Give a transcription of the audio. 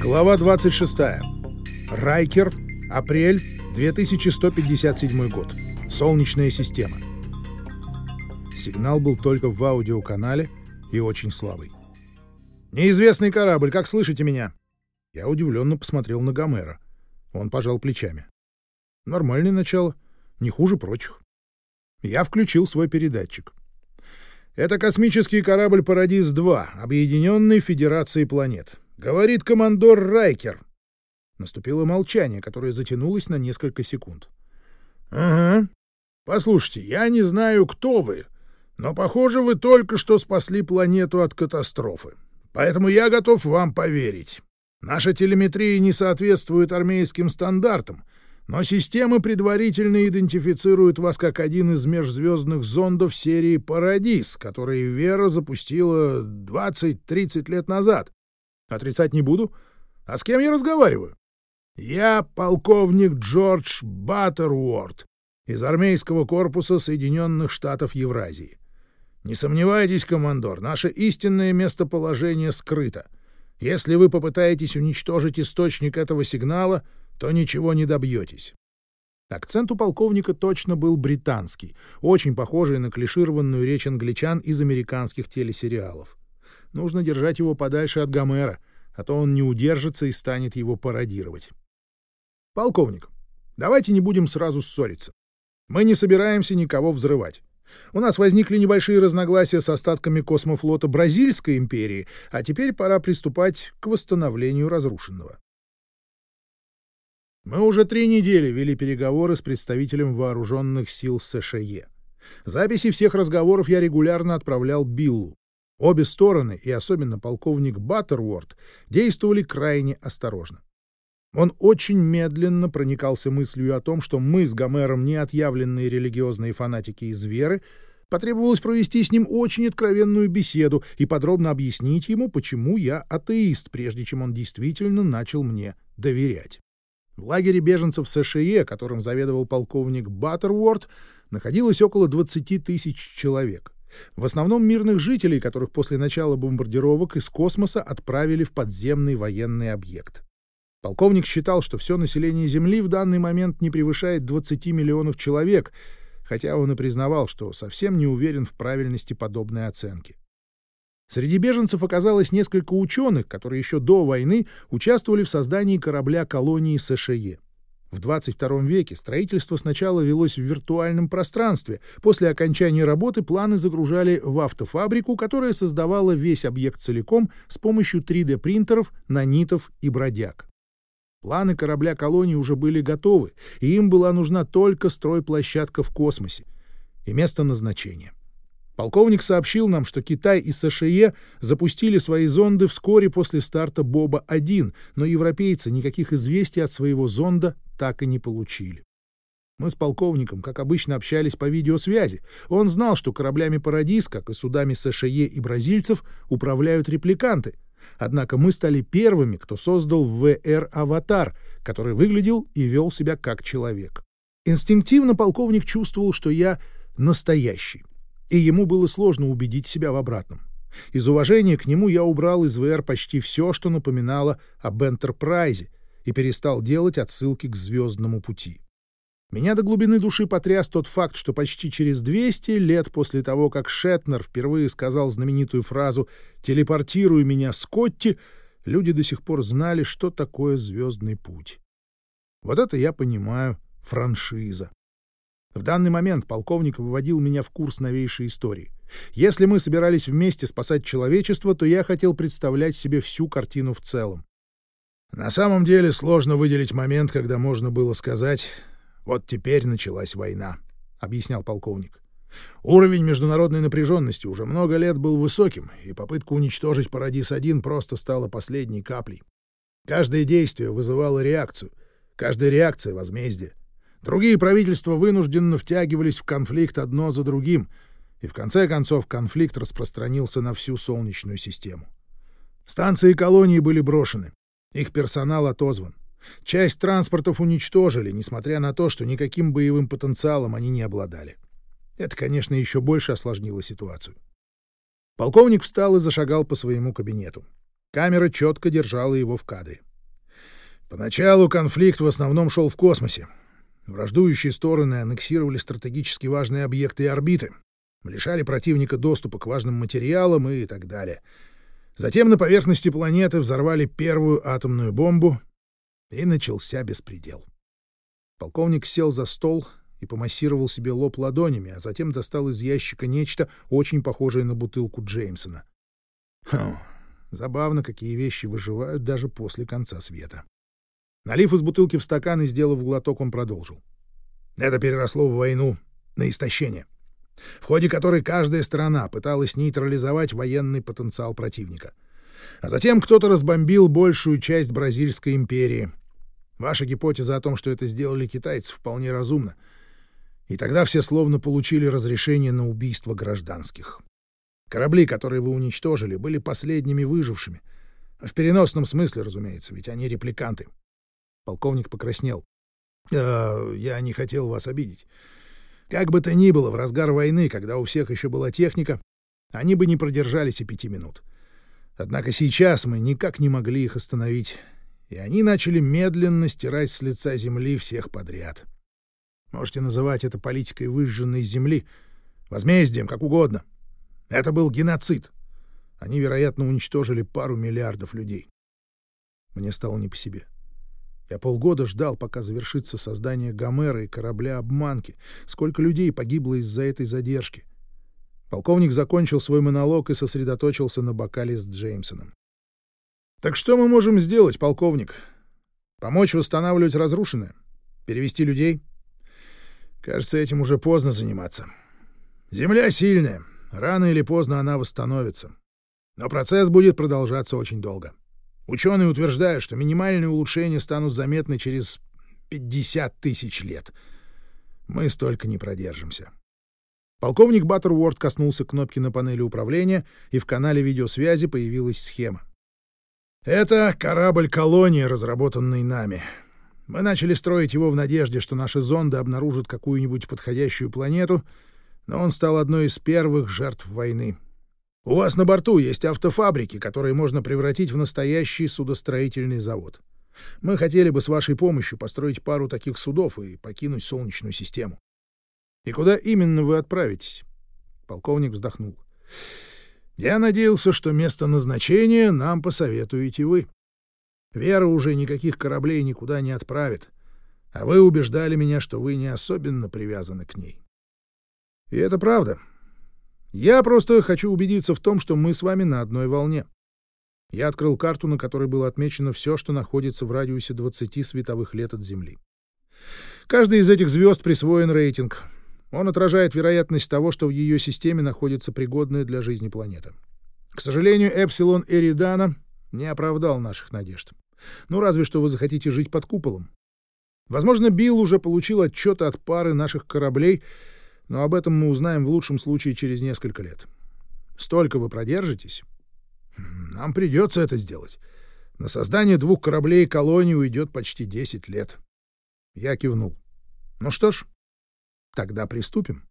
Глава 26. Райкер. Апрель 2157 год. Солнечная система. Сигнал был только в аудиоканале и очень слабый. «Неизвестный корабль, как слышите меня?» Я удивленно посмотрел на Гомера. Он пожал плечами. «Нормальное начало, не хуже прочих». Я включил свой передатчик. «Это космический корабль «Парадис-2», объединенный Федерацией планет. Говорит командор Райкер. Наступило молчание, которое затянулось на несколько секунд. Ага. Послушайте, я не знаю, кто вы, но, похоже, вы только что спасли планету от катастрофы. Поэтому я готов вам поверить. Наша телеметрия не соответствует армейским стандартам, но системы предварительно идентифицируют вас как один из межзвездных зондов серии «Парадис», которые Вера запустила 20-30 лет назад. Отрицать не буду. А с кем я разговариваю? Я полковник Джордж Баттеруорд из армейского корпуса Соединенных Штатов Евразии. Не сомневайтесь, командор, наше истинное местоположение скрыто. Если вы попытаетесь уничтожить источник этого сигнала, то ничего не добьетесь. Акцент у полковника точно был британский, очень похожий на клишированную речь англичан из американских телесериалов. Нужно держать его подальше от Гомера, а то он не удержится и станет его пародировать. «Полковник, давайте не будем сразу ссориться. Мы не собираемся никого взрывать. У нас возникли небольшие разногласия с остатками космофлота Бразильской империи, а теперь пора приступать к восстановлению разрушенного. Мы уже три недели вели переговоры с представителем вооруженных сил США. Записи всех разговоров я регулярно отправлял Биллу. Обе стороны, и особенно полковник Баттерворд, действовали крайне осторожно. Он очень медленно проникался мыслью о том, что мы с Гомером не отъявленные религиозные фанатики из веры, потребовалось провести с ним очень откровенную беседу и подробно объяснить ему, почему я атеист, прежде чем он действительно начал мне доверять. В лагере беженцев США, которым заведовал полковник Баттерворд, находилось около 20 тысяч человек. В основном мирных жителей, которых после начала бомбардировок из космоса отправили в подземный военный объект. Полковник считал, что все население Земли в данный момент не превышает 20 миллионов человек, хотя он и признавал, что совсем не уверен в правильности подобной оценки. Среди беженцев оказалось несколько ученых, которые еще до войны участвовали в создании корабля колонии США. В 22 веке строительство сначала велось в виртуальном пространстве. После окончания работы планы загружали в автофабрику, которая создавала весь объект целиком с помощью 3D-принтеров, нанитов и бродяг. Планы корабля колонии уже были готовы, и им была нужна только стройплощадка в космосе и место назначения. Полковник сообщил нам, что Китай и США запустили свои зонды вскоре после старта Боба-1, но европейцы никаких известий от своего зонда так и не получили. Мы с полковником, как обычно, общались по видеосвязи. Он знал, что кораблями «Парадис», как и судами США и бразильцев, управляют репликанты. Однако мы стали первыми, кто создал ВР-аватар, который выглядел и вел себя как человек. Инстинктивно полковник чувствовал, что я настоящий и ему было сложно убедить себя в обратном. Из уважения к нему я убрал из ВР почти все, что напоминало об Энтерпрайзе, и перестал делать отсылки к звездному пути. Меня до глубины души потряс тот факт, что почти через 200 лет после того, как Шетнер впервые сказал знаменитую фразу «телепортируй меня, Скотти», люди до сих пор знали, что такое звездный путь. Вот это я понимаю франшиза. В данный момент полковник выводил меня в курс новейшей истории. Если мы собирались вместе спасать человечество, то я хотел представлять себе всю картину в целом. На самом деле сложно выделить момент, когда можно было сказать «вот теперь началась война», — объяснял полковник. Уровень международной напряженности уже много лет был высоким, и попытка уничтожить Парадис-1 просто стала последней каплей. Каждое действие вызывало реакцию, каждая реакция — возмездие. Другие правительства вынужденно втягивались в конфликт одно за другим, и в конце концов конфликт распространился на всю Солнечную систему. Станции колонии были брошены, их персонал отозван. Часть транспортов уничтожили, несмотря на то, что никаким боевым потенциалом они не обладали. Это, конечно, еще больше осложнило ситуацию. Полковник встал и зашагал по своему кабинету. Камера четко держала его в кадре. Поначалу конфликт в основном шел в космосе. Враждующие стороны аннексировали стратегически важные объекты и орбиты, лишали противника доступа к важным материалам и так далее. Затем на поверхности планеты взорвали первую атомную бомбу, и начался беспредел. Полковник сел за стол и помассировал себе лоб ладонями, а затем достал из ящика нечто, очень похожее на бутылку Джеймсона. Хм, забавно, какие вещи выживают даже после конца света. Налив из бутылки в стакан и сделав глоток, он продолжил. Это переросло в войну на истощение, в ходе которой каждая страна пыталась нейтрализовать военный потенциал противника. А затем кто-то разбомбил большую часть Бразильской империи. Ваша гипотеза о том, что это сделали китайцы, вполне разумна. И тогда все словно получили разрешение на убийство гражданских. Корабли, которые вы уничтожили, были последними выжившими. В переносном смысле, разумеется, ведь они репликанты. Полковник покраснел. «Э, «Я не хотел вас обидеть. Как бы то ни было, в разгар войны, когда у всех еще была техника, они бы не продержались и пяти минут. Однако сейчас мы никак не могли их остановить, и они начали медленно стирать с лица земли всех подряд. Можете называть это политикой выжженной земли, возмездием, как угодно. Это был геноцид. Они, вероятно, уничтожили пару миллиардов людей. Мне стало не по себе. Я полгода ждал, пока завершится создание Гомера и корабля-обманки. Сколько людей погибло из-за этой задержки. Полковник закончил свой монолог и сосредоточился на бокале с Джеймсоном. «Так что мы можем сделать, полковник? Помочь восстанавливать разрушенное? Перевести людей?» Кажется, этим уже поздно заниматься. Земля сильная, рано или поздно она восстановится. Но процесс будет продолжаться очень долго. Ученые утверждают, что минимальные улучшения станут заметны через 50 тысяч лет. Мы столько не продержимся. Полковник Баттерворд коснулся кнопки на панели управления, и в канале видеосвязи появилась схема. «Это корабль-колония, разработанный нами. Мы начали строить его в надежде, что наши зонды обнаружат какую-нибудь подходящую планету, но он стал одной из первых жертв войны. У вас на борту есть автофабрики, которые можно превратить в настоящий судостроительный завод. Мы хотели бы с вашей помощью построить пару таких судов и покинуть Солнечную систему. И куда именно вы отправитесь? Полковник вздохнул. Я надеялся, что место назначения нам посоветуете вы. Вера уже никаких кораблей никуда не отправит, а вы убеждали меня, что вы не особенно привязаны к ней. И это правда. Я просто хочу убедиться в том, что мы с вами на одной волне. Я открыл карту, на которой было отмечено все, что находится в радиусе 20 световых лет от Земли. Каждый из этих звезд присвоен рейтинг. Он отражает вероятность того, что в ее системе находится пригодная для жизни планета. К сожалению, Эпсилон Эридана не оправдал наших надежд. Ну, разве что вы захотите жить под куполом. Возможно, Билл уже получил отчеты от пары наших кораблей, но об этом мы узнаем в лучшем случае через несколько лет. Столько вы продержитесь? Нам придется это сделать. На создание двух кораблей колонии уйдет почти 10 лет. Я кивнул. Ну что ж, тогда приступим.